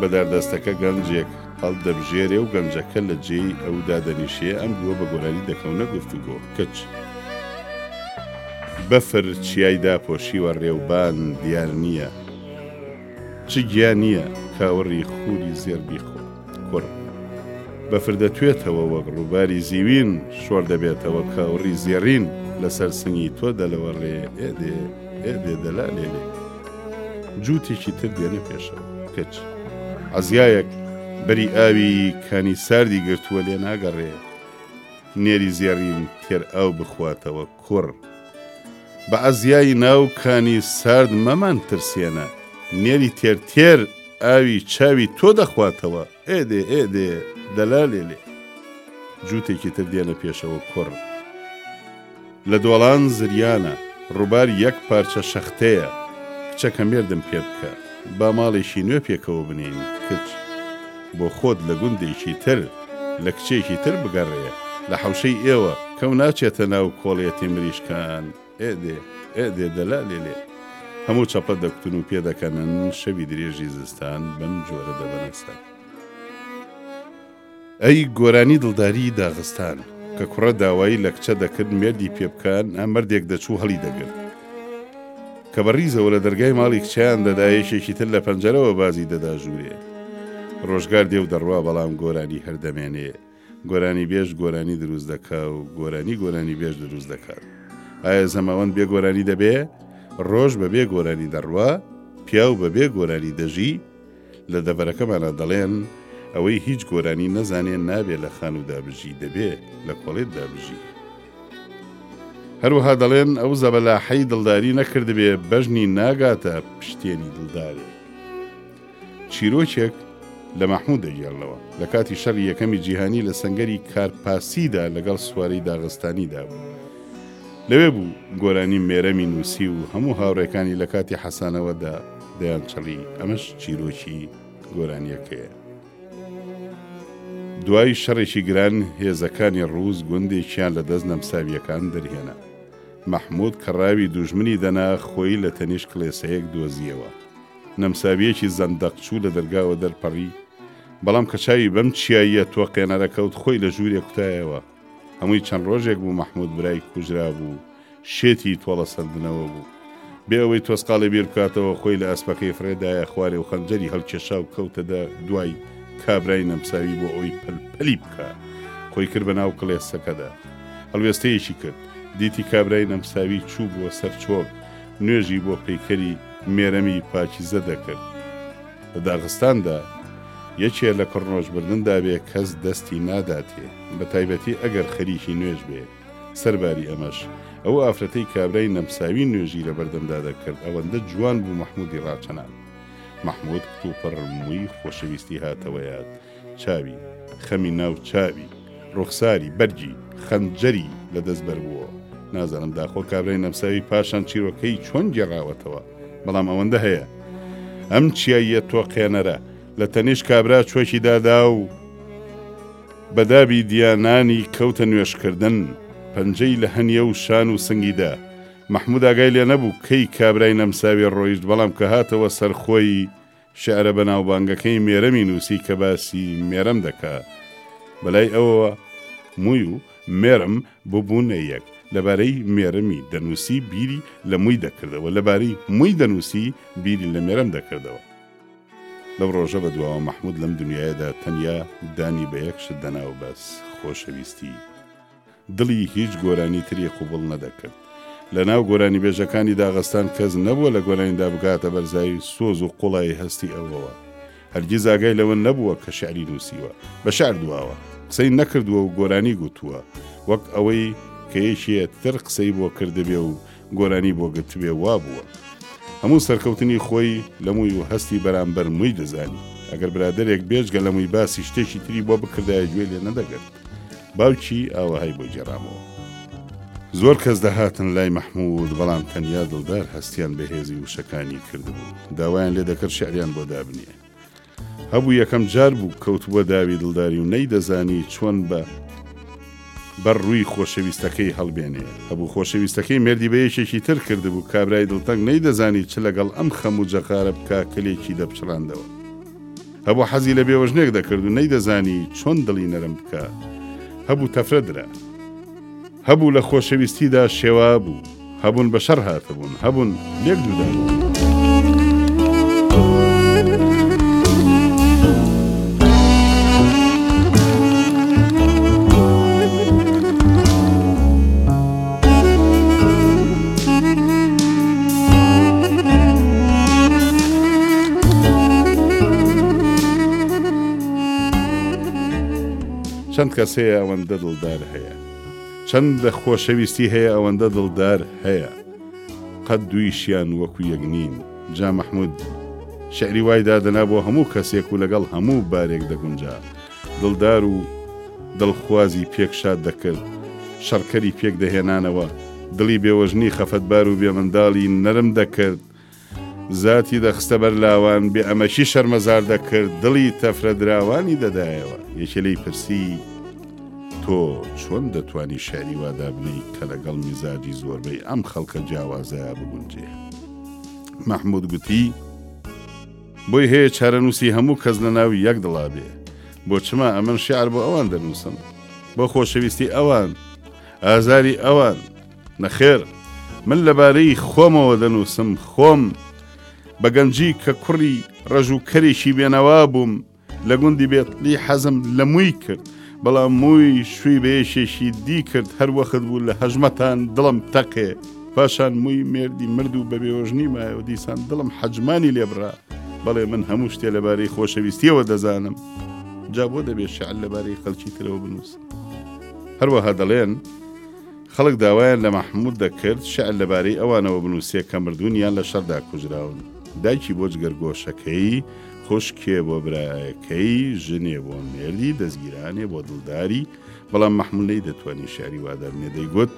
بەداردەستەکە گەنجێک هەڵدەبژێرێ و گەنجەکە لە جێی ئەو دادەنیشێ، ئەم دووە بە گۆرانی دەکەونە گفتوگۆ، کچ. بەفر چیای داپۆشیوە رێوبان دیار نییە. چ گیا نییە، کاوڕی خوری زێڕ بیخۆ. کوڕ. بەفر دەتوێتەوە وەک رووباری زیوین، شۆڕ دەبێتەوە کاوڕی زێڕین، لەسەر سنگی تۆ دەلەوەڕێ، ئێ دێ، ئێ دێ دەلالێنێ. جووتێکی تر دێنە پێشەوە کچ عزیایەک بەری ئاوی کانی ساردی گرتووە لێ ناگەڕێ نێری زێڕین تێر ئاو بخواتەوە کوڕ بە عزیایی ناو کانی سارد مەمان ترسێنە نێری تێر تێر ئاوی چاوی تۆ دەخواتەوە ئێ دێ ئێ دێ دەلا لێ لێ. جووتێکی تر دێنە پێشەوە کوڕ. لە دۆڵان زریانە. ڕووبار یەک پارچە شەختەیە. کچەکە مێردم پێ بکە. با ماڵێکی نوێ پێکەوە بنێین. کچ، بۆ خۆت لە گوندێکی تر، لە کچێکی تر بگەڕێ. لە حەوشەی ئێوە، کەو ناچێتە ناو کۆڵێتی مریشکان. ئێ دێ، ئێ دێ دەلا لێ لێ. هەموو چەپە دەکوتن و پێ دەکەنن، شەوی درێژی زستان بەم جۆرە دەبەنە سەر. ئەی گۆرانی دڵداریی داغستان، کە کوڕە داوایی لە کچە دەکرد مێردی پێ بکات، نا مەردێک دەچوو هەڵی دەگرت. کە بە ڕیزەوە لە دەرگای ماڵی کچەیان دەدا، یەکێکی تر لە پەنجەرەوە بازی دەدا ژوورێ. ڕۆژگار دێ و دەڕوا، بەڵام گۆرانی هەر دەمێنێ. گۆرانیبێژ گۆرانی دروست دەکا و گۆرانی گۆرانیبێژ دروست دەکات. ئایا زەماوەند بێ گۆرانی دەبێ؟ ڕۆژ بەبێ گۆرانی دەڕوا؟ پیاو بەبێ گۆرانی دەژی؟ لە دەڤەرەکەمانا دەڵێن، ئەوەی هیچ گۆرانی نەزانێ نابێ لە خانوودا بژی، دەبێ لە کۆڵێتدا بژی. هەروەها دەڵێن، ئەو زەبەلاحەی دڵداری نەکردبێ، بەژنی ناگاتە پشتێنی دڵدارێک. چیرۆکێک لە مەحموود دەگێڕنەوە، لە کاتی شەڕی یەکەمی جیهانی لە سەنگەری کارپاسیدا لەگەڵ سوارەی داغستانیدا بوو. لەوێ بوو گۆرانی مێرەمی نووسی و هەموو هاوڕێکانی لە کاتی حەسانەوەدا دەیانچڵی، ئەمەش چیرۆکی گۆرانییەکەیە. دوای شەڕێکی گران هێزەکانی ڕووس گوندێکیان لە دەست نەمساوییەکان دەرهێنا. مەحموود کەڕاوی دوژمنی دەنا، خۆی لە تەنیشت کڵێسەیەک دۆزییەوە. نەمساوییەکی زەندەق چوو لە دەرگاوە دەرپەڕی، بەڵام کە چاوی بەم چیاییە تۆقێنەرە کەوت خۆی لە ژوورێ کوتایەوە. هەمووی چەند ڕۆژێک بوو مەحموود برای کوژرابوو، شێتی تۆڵە سەندنەوە بوو. بێ ئەوەی تۆزقاڵێ بیر بکاتەوە خۆی لە ئەسپەکەی فڕێ دایە خوارێ و خەنجەری هەڵکێشا و کەوتە دە دوای کابرای نەمساوی بۆ ئەوەی پەل پەلی بکا. خۆی کرد بە ناو کڵێسەکەدا. هەڵوێستەیەکی کرد. دیتی کابرای نەمساوی چووبووە سەر چۆک. نوێژی بۆ پەیکەری مێرەمی پاکیزە دەکرد. لە داغستاندا یەکێ لە کڕنۆش بردندا بێ کەس دەستی ناداتێ، بە تایبەتی ئەگەر خەریکی نوێژ بێ. سەرباری ئەمەش، ئەو ئافرەتەی کابرای نەمساوی نوێژی لە بەردەمدا دەکرد، ئەوەندە جوان بوو مەحموودی ڕاچەنان. مەحموود کتوپڕ مووی خۆشەویستی هاتەوە یاد. چاوی، خەمی ناو چاوی. ڕوخساری، بەرگی، خەنجەری لە دەست بەربووە. نازانم داخۆ کابرای نەمساوی پاشان چیرۆکەی چۆن گێڕاوەتەوە، بەڵام ئەوەندە هەیە ئەم چیاییە تۆقێنەرە لە تەنیشت کابرا چۆکی دادا و بە دابی دیانانی کەوتە نوێژکردن، پەنجەی لە هەنیە و شان و سنگی دا. مەحموود ئاگای لێ نەبوو کەی کابرای نەمساوی ڕۆیشت، بەڵام کە هاتەوە سەر خۆی، شیعرە بەناوبانگەکەی مێرەمی نووسی کە باسی مێرەم دەکا. بە لای ئەوەوە مووی و مێرەم ببوونە یەک. لەبارەی مێرەمی دەنووسی بیری لە مووی دەکردەوە، لەبارەی مووی دەنووسی بیری لە مێرەم دەکردەوە. لەو ڕۆژە بە دواوە مەحموود لەم دونیایەدا تەنیا دانی بە یەک شت دەنا و بەس، خۆشەویستی. دڵی هیچ گۆرانی تری قبوڵ نەدەکرد. لە ناو گۆرانیبێژەکانی داغستان کەس نەبووە لە گۆرانیدا بگاتە بەرزایی سۆز و قوڵایی هەستی ئەوەوە. هەرگیز ئاگای لەوە نەبووە کە شیعری نووسیوە، بە شیعر دواوە، قسەی نەکردووە و گۆرانی گوتووە، وەک ئەوەی کە یەکێتر قسەی بۆ کردبێ و گۆرانی بۆ گرتبێ وا بووە. هەموو سەرکەوتنی خۆی لە مووی و هەستی بەرامبەر مووی دەزانی. ئەگەر برادەرێک بێجگە لە مووی باسی شتێکی تری بۆ بکردایە گوێی لێ نەدەگرت. باوکی ئاوەهای بۆ گێڕامەوە. زۆر کەس دەهاتن لای مەحموود، بەڵام تەنیا دڵدار هەستیان بە هێزی وشەکانی کردبوو. داوایان لێ دەکرد شیعریان بۆ دابنێ. هەبوو یەکەم جار بوو کەوتبووە داوی دڵداری و نەیدەزانی چۆن بە بەر ڕووی خۆشەویستەکەی هەڵبێنێ. هەبوو خۆشەویستەکەی مێردی بە یەکێکی تر کردبوو. کابرای دڵتەنگ نەیدەزانی چ لەگەڵ ئەم خەم و جەخارە بکا کلێکی دەپچڕاندەوە. هەبوو حەزی لە بێوەژنێک دەکرد و نەیدەزانی چۆن دڵی نەرم بکا. هەبوو تەفرە درا. هەبوو لە خۆشەویستیدا شێوا بوو. هەبوون بە شەڕ هاتبوون. هەبوون لێک دوودابوون. چەند کەس هەیە ئەوەندە دڵدار هەیە چەند لە خۆشەویستی هەیە ئەوەندە دڵدار هەیە قەت دویشیان وەکو یەک نین جا مەحمود شعری وایدا دەنا بۆ هەموو کەسێک و لەگەڵ هەموو بارێک دەگونجا دڵدار و دڵخوازی پێک شاد دەکرد، شەڕکەری پێک دەهێنانەوە، دڵی بێوەژنی خەفەتبار و بێمنداڵی نەرم دەکرد، زاتی دەخستە بەر لاوان، بێ ئەمەکی شەرمەزار دەکرد، دڵی تەفرە دراوانی دەدایەوە. یەکێ لێی پرسی، تۆ چۆن دەتوانی شیعری وا دابنێی کە لەگەڵ میزاجی زۆربەی ئەم خەڵکە جیاوازە بگونجێ؟ مەحموود گوتی. بۆی هەیە چارەنووسی هەموو کەس لە ناو یەک دڵا بێ. بۆ چما ئەمن شێعر بۆ ئەوان دەنووسم؟ بۆ خۆشەویستی ئەوان؟ ئازاری ئەوان؟ نەخێر، من لە بارەی خۆمەوە دەنووسم، خۆم، بە گەنجی کە کوڕی ڕەژووکەرێکی بێنەوا بووم، لە گوندی بێتلی حەزم لە مووی کرد بەڵام مووی شووی بەیەشێشی دی کرد هەر وەخت بوو لە هەژمەتان دڵم تەقێ پاشان مووی مێردی مرد و بەبێۆژنی مایە و دیسان دڵم حەجمانی لێبڕا بەڵێ من هەموو شتێ لەبارەی خۆشەویستیەوە دەزانم جا بۆ دەبێت شعل لەبارەی خەلکی ترەوە بنووس هەروەها دەڵێن خەڵک داوایان لە مەحمود دەکرد شعر لەبارەی ئەوانەوە بنووسێ کە مردوونیان لە شەردا کوژراون دایکی بۆ جگەرگۆشەکەی خوشکێ بۆ برایەکەی، ژنێ بۆ مێردی، دەزگیرانێ بۆ دڵداری، بەڵام مەحموول نەیدەتوانی شیعری وا دەربنێ، دەیگوت،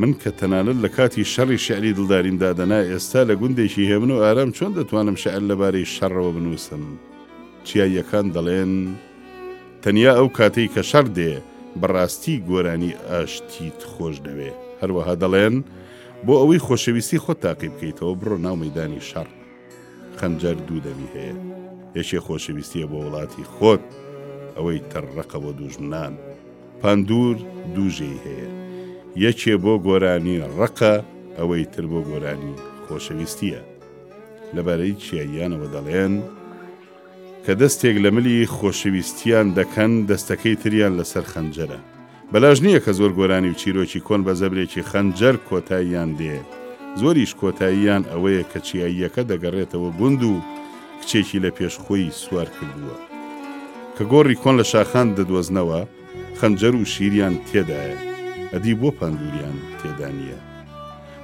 من کە تەنانەت لە کاتی شەڕی شیعری دڵداریم دادەنا، ئێستا لە گوندێکی هێمن و ئارام چۆن دەتوانم شیعر لەبارەی شەڕەوە بنووسم؟ چیاییەکان دەڵێن، تەنیا ئەو کاتەی کە شەڕ دێ، بە ڕاستی گۆرانی ئاشتیت خۆش دەوێ. هەروەها دەڵێن، بۆ ئەوەی خۆشەویستی خۆت تاقی بکەیتەوە، بڕۆ ناو مەیدانی شەڕ. خەنجەر دوو دەمی هەیە یەکێ خۆشەویستیە بۆ وڵاتی خۆت ئەوەی تەڕەقە بۆ دوژمنان پاندور دووژەی هەیە یەکێ بۆ گۆرانی ڕقە ئەوەی تر بۆ گۆرانی خۆشەویستیە لەبارەی چیاییانەوە دەڵێن کە دەستێک لە ملی خۆشەویستیان دەکەن دەستەکەی تریان لەسەر خەنجەرە بەلاش نییە کە زۆر گۆرانی و چیرۆکی کۆن بە زەبرێکی خەنجەر کۆتاییان دێ، زۆریش کۆتاییان ئەوەیە کە چیاییەکە دەگەڕێتەوە گوند و کچێکی لە پێش خۆی سوار کردووە. کە گۆڕی کۆن لە شاخان دەدۆزنەوە، خەنجەر و شیریان تێدایە، ئەدی بۆ پاندووریان تێدا نییە؟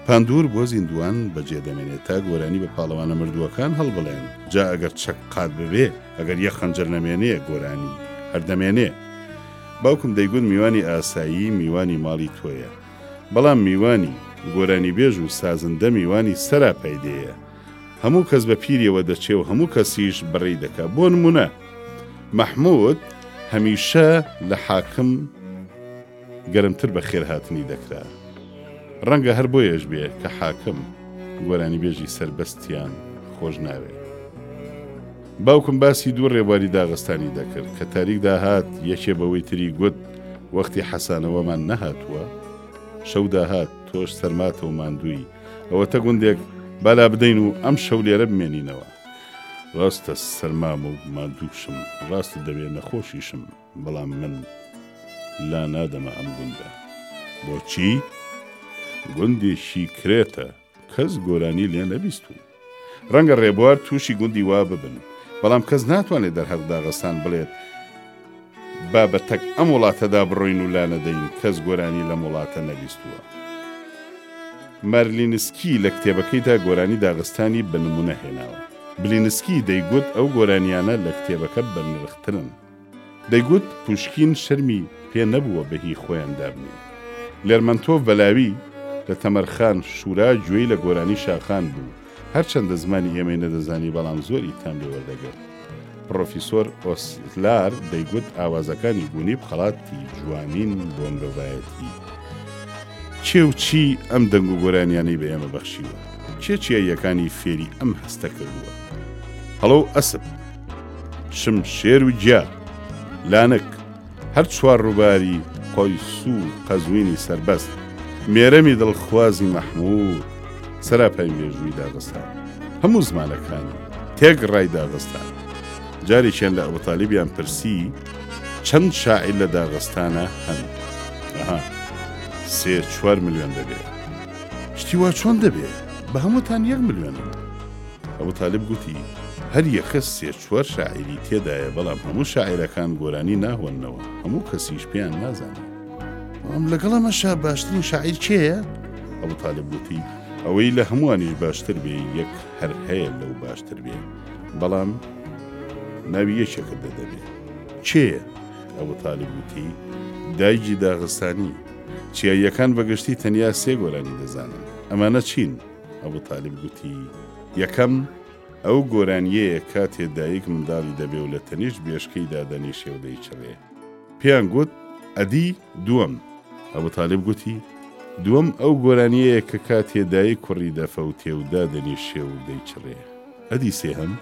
پاندوور بۆ زیندووان بە جێ دەمێنێ تا گۆرانی بە پاڵەوانە مردووەکان هەڵبڵێن، جا ئەگەر چەک قات ببێ، ئەگەر یەک خەنجەر نەمێنێ، گۆرانی هەر دەمێنێ. باوکم دەیگوت میوانی ئاسایی میوانی ماڵی تۆیە، بەڵام میوانی گۆرانیبێژ و سازندە میوانی سەراپای دێیە. هەموو کەس بە پیریەوە دەچێ و هەموو کەسیش بڕی دەکا. بۆ نموونە مەحموود هەمیشە لە حاکم گەرمتر بە خێر هاتنی دەکرا. ڕەنگە هەر بۆیەش بێ کە حاکم گۆرانیبێژی سەربەستیان خۆش ناوێ. باوکم باسی دوو ڕێبواری داغستانی دەکرد، کە تاریک داهات یەکێ بەوەی تری گوت، وەختی حەسانەوەمان نەهاتووە؟ شەو داهات، تۆش سەرماتە و ماندووی، ئەوەتە گوندێک با لابدەین و ئەم شەو لێرە بمێنینەوە. ڕاستە سەرمام و ماندووشم، ڕاستت دەوێ نەخۆشیشم، بەڵام من لانادەمە ئەم گوندە. بۆچی؟ گوندێکی کرێتە. کەس گۆرانی لێ نەبیستووم. ڕەنگە ڕێبوار تووشی گوندی وا ببن، بەڵام کەس ناتوانێت دەرهەق داغستان بڵێت با بە تەک ئەم وڵاتەدا بڕۆین و لانەدەین، کەس گۆرانی لەم وڵاتە نەبیستووە. مارلینسکی لە کتێبەکەیدا گۆرانی داغستانی بە نموونە هێناوە. بلینسکی دەیگوت ئەو گۆرانییانە لە کتێبەکە بەنرخترن. دەیگوت پوشکین شەرمی پێ نەبووە بە هی خۆیان دابنێ. لێرمەنتۆف بەلاوی لە تەمەرخان شورا گوێی لە گۆرانی شاخان بوو، هەرچەندە زمانی ئێمەی نەدەزانی بەڵام زۆر ئیتهام لێ وەردەگرت. پڕۆفیسۆر ئۆسلار دەیگوت ئاوازەکانی گونیب خەڵاتی جوانین بۆ مرۆڤایەتی. کێ و چی ئەم دەنگ و گۆرانیانەی بە ئێمە بەخشیوە؟ کێ چیاییەکانی فێری ئەم هەستە کردووە؟ هەڵۆ ئەسپ! شم شێر و گیا لانک هەر چوار ڕووباری قۆیسو و قەزوینی سەربەست مێرەمی دڵخوازی مەحموود سەراپای مێژووی داغستا هەموو زمانەکانی تێک ڕای داغستا جارێکیان لە ئەوتالیبیان پرسی چەند شاعیر لە داغستانە هەن سێ چوار میلیۆن دەبێت شتیوا چۆن دەبێت بە هەمووتان یەک ملیۆن ئەبو تالیب گوتی، هەر یەکە سێ چوار شاعیری تێدایە، بەڵام هەموو شاعیرەکان گۆرانی ناهۆننەوە، هەموو کەسیش پێیان نازانێ. بەڵام لەگەڵ ئەمەشا باشترین شاعیر کێیە؟ ئەبو تالیب گوتی، ئەوەی لە هەمووانیش باشتر بێ، یەک هەر هەیە لەو باشتر بێ، بەڵام ناوی یەکێکە دە دەبێ. کێیە؟ ئەبو تالیب گوتی، دایگی داغستانی. چیاییەکان بە گشتی تەنیا سێ گۆرانی دەزانن. ئەمانە چین؟ ئەبو تالیب گوتی، یەکەم، ئەو گۆرانییەیە کاتێ دایک منداڵی دەبێ و لە تەنیشت بێشکەی دادەنیشێ و دەیچڕێ. پێیان گوت، ئەدی دووەم؟ ئەبو تالیب گوتی، دووەم ئەو گۆرانییەیە کە کاتێ دایک کوڕی دەفەوتێ و دادەنیشێ و دەیچڕێ. ئەدی سێهەم؟